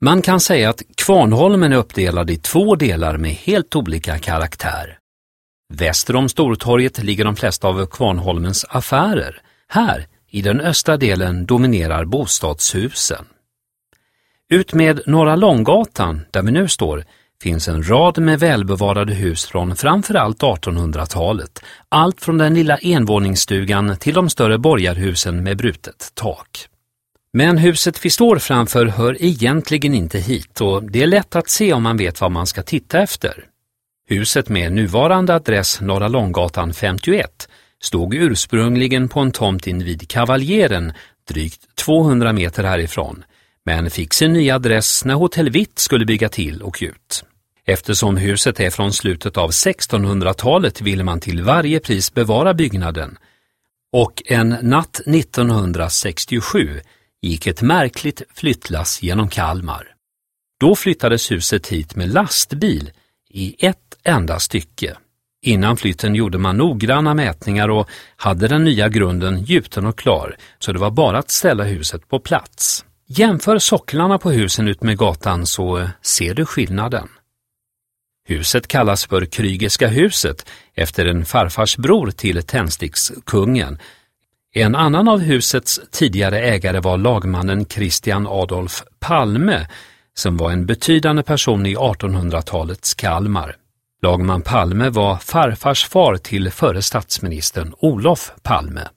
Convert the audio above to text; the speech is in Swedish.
Man kan säga att Kvarnholmen är uppdelad i två delar med helt olika karaktär. Väster om Stortorget ligger de flesta av Kvarnholmens affärer. Här, i den östra delen, dominerar bostadshusen. Ut med Norra Långgatan, där vi nu står, finns en rad med välbevarade hus från framförallt 1800-talet. Allt från den lilla envåningsstugan till de större borgarhusen med brutet tak. Men huset vi står framför hör egentligen inte hit och det är lätt att se om man vet vad man ska titta efter. Huset med nuvarande adress Norra Långgatan 51 stod ursprungligen på en tomt invid Kavaljeren drygt 200 meter härifrån men fick sin nya adress när Hotell Vitt skulle bygga till och ut. Eftersom huset är från slutet av 1600-talet ville man till varje pris bevara byggnaden och en natt 1967 gick ett märkligt flyttlass genom Kalmar. Då flyttades huset hit med lastbil i ett enda stycke. Innan flytten gjorde man noggranna mätningar och hade den nya grunden gjuten och klar, så det var bara att ställa huset på plats. Jämför socklarna på husen ut med gatan så ser du skillnaden. Huset kallas för Krygerska huset efter en farfars bror till tändstickskungen. En annan av husets tidigare ägare var lagmannen Christian Adolf Palme som var en betydande person i 1800-talets Kalmar. Lagman Palme var farfars far till före statsministern Olof Palme.